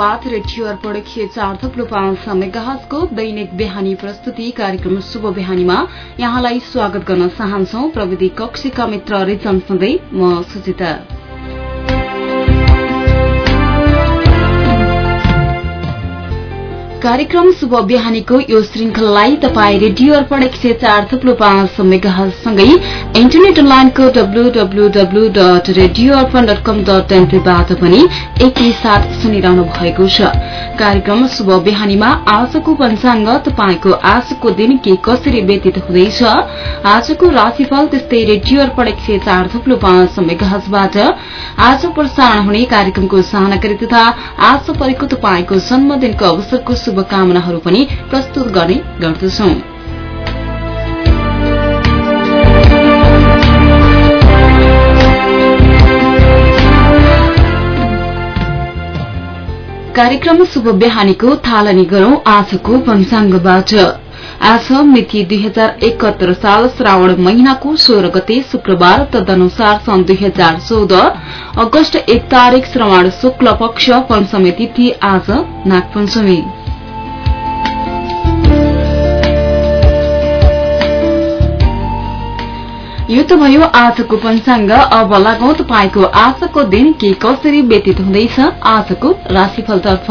काठमाडौँबाट रेडियो अर्पण चार थप्लो पाँच दैनिक बिहानी प्रस्तुति कार्यक्रम शुभ बिहानीमा यहाँलाई स्वागत गर्न चाहन्छौ। प्रविधि कक्षीका मित्र रिचनसँगै म सुजिता। कार्यक्रम शुभ बिहानीको यो श्रृंखलालाई तपाई रेडियो अर्पण एक सय चार थुप्लो पाँच मेगासँगै इन्टरनेट अनलाइनको W W W dot radio Arpan dot com dot एनपीबाट पनि एकैसाथ सुनिरहनु भएको छ। कार्यक्रम शुभ बिहानीमा आजको पञ्चाङ्ग तपाईँको आजको दिन के कसरी व्यतीत हुँदैछ? आजको राशिफल त्यस्तै रेडियो अर्पण एक सय चार थुप्लो पाँच मेगाहजबाट आज प्रसारण हुने कार्यक्रमको साहनाकरी तथा आज परेको तपाईँको जन्मदिनको अवसरको शुभकामनाहरू पनि प्रस्तुत गर्ने गर्दछौं। कार्यक्रम शुभ बिहानीको थालनी गरौं आजको पञ्चाङ्गबाट आज मिति दुई हजार एकहत्तर साल श्रावण महिनाको सोह्र गते शुक्रबार तदनुसार सन् दुई हजार चौध अगस्त एक तारीक श्रवण शुक्ल पक्ष पञ्चमी तिथि आज नागपञ्चमी। यो त भयो आजको पञ्चाङ्ग। अब लागौं तपाईँको आजको दिन के कसरी व्यतीत हुँदैछ आजको राशिफलतर्फ।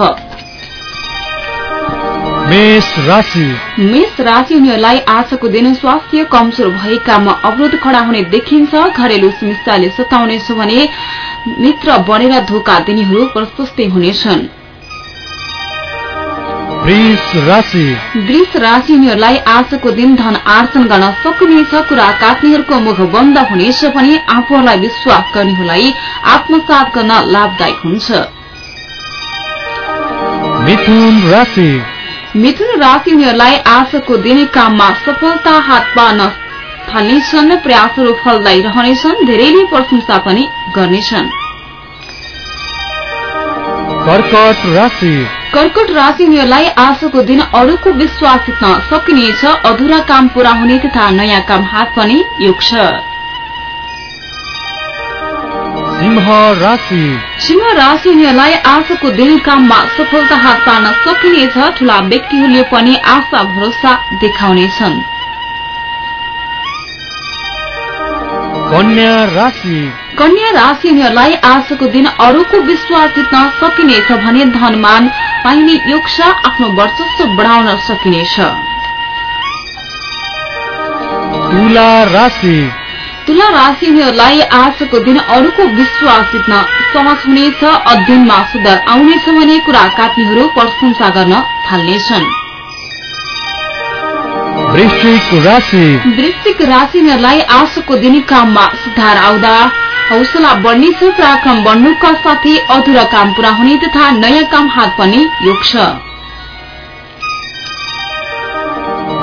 मेष राशि। हुनेहरूलाई आजको दिन स्वास्थ्य कमजोर भएकामा अवरोध खड़ा हुने देखिन्छ। घरेलु समस्याले सताउनेछ भने मित्र बनेर धोका दिनेहरू प्रशस्तै हुनेछन्। वृष राशि। हुनेहरूलाई आजको दिन धन आर्जन गर्न सकिनेछ कुरा काट्नेहरूको मुख बन्द हुनेछ भने आफूहरूलाई विश्वास गर्नेहरूलाई आत्मसात गर्न लाभदायक हुन्छ। मिथुन राशि। मिथुन राशि हुनेहरूलाई आजको दिन काममा सफलता हात पार्न थाल्नेछन् प्रयासहरू फलदायी रहनेछन् धेरैले प्रशंसा पनि गर्नेछन्। कर्कट राशि हुनेहरूलाई आजको दिन अरूको विश्वास जित्न सकिनेछ। अधुरा काम पूरा हुने तथा नयाँ काम हात पनि योग छ। सिंह राशि। सिंह राशि हुनेहरूलाई आजको दिन काममा सफलता हात पार्न सकिनेछ। ठूला व्यक्तिहरूले पनि आशा भरोसा देखाउनेछन्। कन्या राशि। कन्या राशि हुनेहरूलाई आजको दिन अरूको विश्वास जित्न सकिनेछ भने धनमान पाइने योग आफ्नो वर्चस्व बढ़ाउन सकिनेछ। तुला राशि। तुला राशि हुनेहरूलाई आजको दिन अरूको विश्वास जित्न सहज हुनेछ अध्ययनमा सुधार आउनेछ भने कुरा काट्नेहरू प्रशंसा गर्न थाल्नेछन्। वृश्चिक राशि। वृश्चिक राशिहरूलाई आजको दिन काममा सुधार आउँदा हौसला बढ्नेछ पराक्रम बढ्नुका साथै अधुरा काम पूरा हुने तथा नयाँ काम हात पनि योग छ।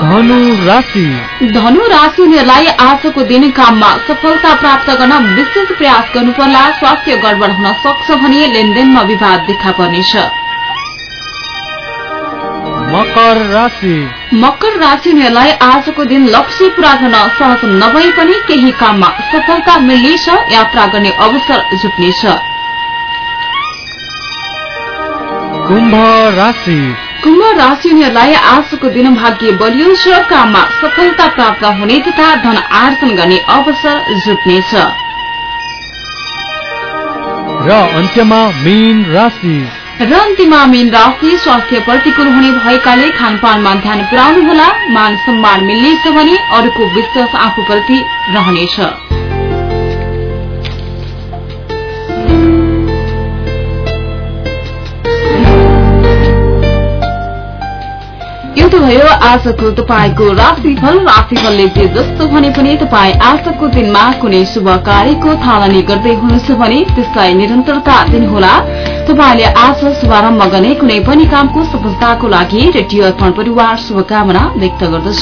धनु राशि। धनु राशि हुनेहरूलाई आजको दिन काममा सफलता प्राप्त गर्न विशेष प्रयास गर्नुपर्ला स्वास्थ्य गडबड हुन सक्छ भने लेनदेनमा विवाद देखा पर्नेछ। मकर राशि। मकर राशि हुनेहरूलाई आजको दिन लक्ष्य पूरा गर्न सहज नभए पनि केही काममा सफलता मिल्नेछ यात्रा गर्ने अवसर जुट्नेछ। कुम्भ राशि। कुम्भ राशि हुनेहरूलाई आजको दिन भाग्य बलियो छ काममा सफलता प्राप्त हुने तथा धन आर्जन गर्ने अवसर जुट्नेछ। र अन्त्यमा मीन राशि। र अन्तिममा मीन राशि स्वास्थ्य प्रतिकूल हुने भएकाले खानपानमा ध्यान पुर्याउनुहोला मान सम्मान मिल्नेछ भने अरूको विश्वास आफूप्रति रहनेछ। यो भयो आजको तपाईँको राशिफल। राशिफलले जे जस्तो भने पनि तपाईँ आजको दिनमा कुनै शुभ कार्यको थालनी गर्दै हुनुहुन्छ भने त्यसलाई निरन्तरता दिनुहोला। तपाईँले आज शुभारम्भ गर्ने कुनै पनि कामको सफलताको लागि रेडियो अर्पण परिवार शुभकामना व्यक्त गर्दछ।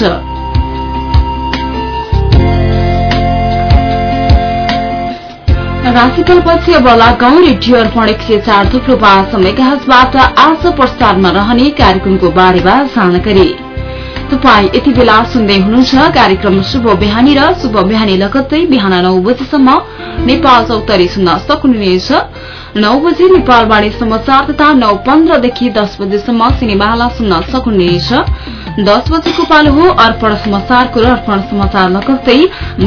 राशिफल पछि अब लगाउँ रेडियो अर्पण एक सय चार थुप्रो पाँच मेगाहजबाट आज प्रसारमा रहने कार्यक्रमको बारेमा जानकारी। तपाईँ यति बेला सुन्दै हुनुहुन्छ कार्यक्रम शुभ बिहानी र शुभ बिहानी लगत्तै बिहान नौ बजेसम्म नेपाल चौतरी सुन्न सक्नुहुनेछ। नौ बजे नेपालवाणी समाचार तथा नौ पन्ध्रदेखि दस बजेसम्म सिनेमाला सुन्न सक्नुहुनेछ दस बजेको पालो हो अर्पण समाचारको अर्पण समाचार लगत्तै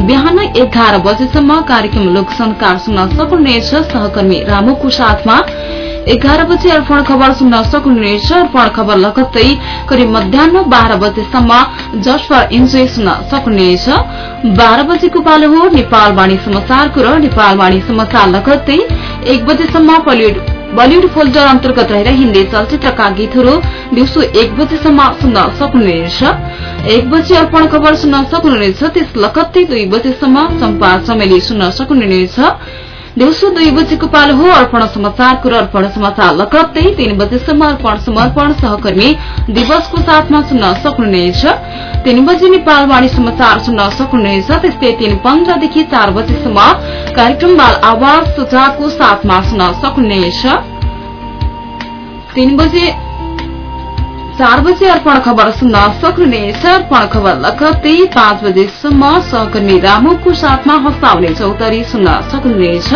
बिहान एघार बजेसम्म कार्यक्रम लोकसंकार सुन्न सक्नुहुनेछ सहकर्मी रामुको साथमा एघार बजे अर्पण खबर सुन्न सक्नुहुनेछ। अर्पण खबर लगत्तै करिब मध्याह बाह्र बजेसम्म फर इन्जोय सुन्न सक्नुहुनेछ। बाह्र बजेको पालो हो नेपालवाणी समाचारको र नेपालवाणी समाचार लगत्तै एक बजेसम्म बलिउड फोल्डर अन्तर्गत रहेर हिन्दी चलचित्रका गीतहरू दिउँसो एक बजेसम्म सुन्न सक्नुहुनेछ। एक बजे अर्पण खबर सुन्न सक्नुहुनेछ। त्यस लगत्तै दुई बजेसम्म चम्पा चमेली सुन्न सक्नुहुनेछ। दिउँसो दुई बजेको पालो हो अर्पण समाचारको र अर्पण समाचार। लगत्तै तीन बजेसम्म अर्पण समर्पण सहकर्मी दिवसको साथमा सुन्न सक्नुहुनेछ। तीन बजे नेपालवाणी समाचार सुन्न सक्नुहुनेछ। त्यस्तै तीन पन्ध्रदेखि चार बजेसम्म कार्यक्रम बाल आवाज सुझावको साथमा सुन्न सक्नुहुनेछ। चार बजे अर्पण खबर सुन्न सक्नुहुनेछ अर्पण खबर लगत्तै पाँच बजेसम्म सहकर्मी रामुको साथमा हँसाउने चौतरी सुन्न सक्नुहुनेछ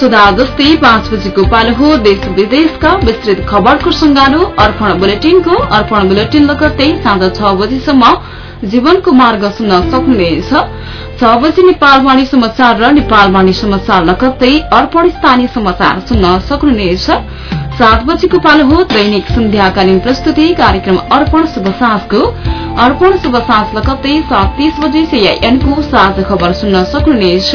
सुधा जस्तै पाँच बजेको पालो हो। देश विदेशका विस्तृत खबरको संगालो अर्पण बुलेटिनको अर्पण बुलेटिन लगत्तै साँझ छ बजेसम्म जीवनको मार्ग सुन्न सक्नुहुनेछ छ। बजे नेपालवाणी समाचार र नेपालवाणी समाचार लगत्तै अर्पण स्थानीय समाचार सुन्न सक्नुहुनेछ सात बजेको पालो हो। दैनिक सन्ध्याकालीन प्रस्तुति कार्यक्रम अर्पण शुभ साँझको। अर्पण शुभ साँझ लगत्तै सात तीस बजे सीआईएनको साझ खबर सुन्न सक्नुहुनेछ।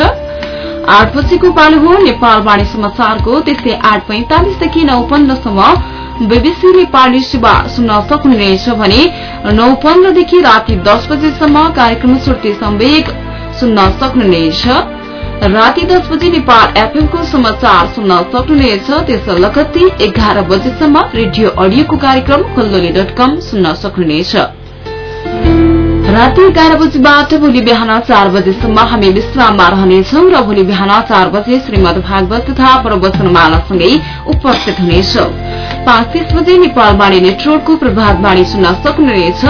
आठ बजेको पालो हो नेपाल वाणी समाचारको। त्यस्तै आठ पैंतालिसदेखि नौ पन्ध्रसम्म बीबीसी नेपाली सेवा सुन्न सक्नुहुनेछ भने नौ पन्ध्रदेखि राति दस बजेसम्म कार्यक्रम सुर्ती सम्वेक सुन्न सक्नुहुनेछ। राति दस बजे नेपाल एफएमको समाचार सुन्न सक्नुहुनेछ। त्यस लगत्ती एघार बजेसम्म रेडियो अडियोको कार्यक्रम खल्लोली डट कम सुन्न सक्नुहुनेछ। राति एघार बजीबाट भोलि बिहान चार बजेसम्म हामी विश्राममा रहनेछौ र भोलि बिहान चार बजे श्रीमद भागवत तथा प्रवचनमालासँगै उपस्थित हुनेछौ। पाँच तीस बजे नेपालवाणी नेटवर्कको प्रभातवाणी सुन्न सक्नुहुनेछ।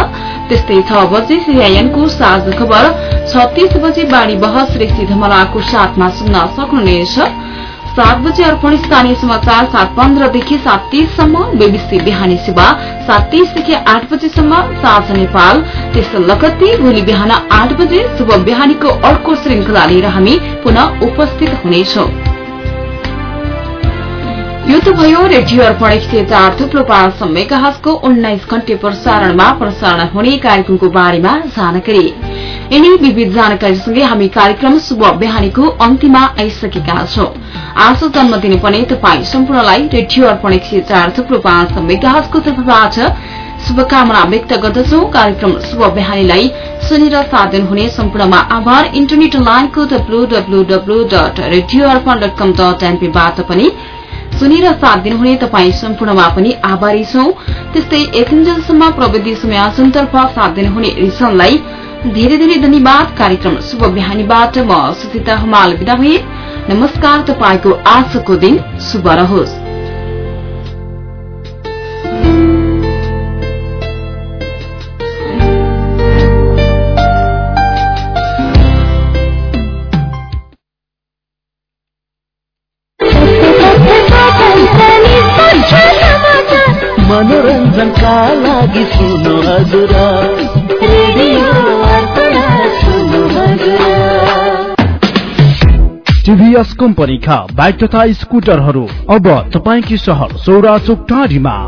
त्यस्तै छ बजे सीआईएनको साझ खबर। छत्तीस बजे बाढ़ी बहस ऋषि धमलाको साथमा सुन्न सक्नुहुनेछ। सात बजे अर्पण स्थानीय समाचार सात पन्ध्रदेखि सात तीससम्म बीबीसी बिहानी सेवा। सात तीसदेखि आठ बजेसम्म साझ नेपाल। त्यस लगत्ती भोलि बिहान आठ बजे शुभ बिहानीको अर्को श्रृंखला लिएर हामी पुनः उपस्थित हुनेछौं। यो त भयो रेडियो अर्पण एक सय चार थुप्रो पाँच मेगाहजको उन्नाइस घण्टे प्रसारणमा प्रसारण हुने कार्यक्रमको बारेमा जानकारी। यिनी विविध जानकारीसँगै हामी कार्यक्रम शुभ बिहानीको अन्तिममा आइसकेका छौं। आज जन्मदिन पनि तपाई सम्पूर्णलाई रेडियो अर्पण एक सय चार थुप्रो पाँच मेगाहजको तर्फबाट शुभकामना व्यक्त गर्दछौ। कार्यक्रम शुभ बिहानीलाई सुनेर साथ दिनुहुने सम्पूर्णमा आभार। इन्टरनेट लाइनको W W W dot radio Arpan dot com dot एनपीबाट पनि सुनेर साथ दिनुहुने तपाईँ सम्पूर्णमा पनि आभारी छौं। त्यस्तै यतिन्जेलसम्म प्रविधि सुन्यासनतर्फ साथ दिनुहुने रिसनलाई धेरै धेरै धन्यवाद। कार्यक्रम शुभ बिहानीबाट म सुचिता हमाल विदा भए। नमस्कार तपाईँको आजको दिन शुभ रहोस्। मनोरञ्जनका लागि हजुर टिभीएस कम्पनीका बाइक तथा स्कुटरहरू अब तपाईँकी सहर सौरा चोक टाढीमा